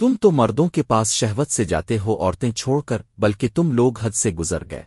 تم تو مردوں کے پاس شہوت سے جاتے ہو عورتیں چھوڑ کر، بلکہ تم لوگ حد سے گزر گئے۔